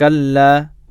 كلا.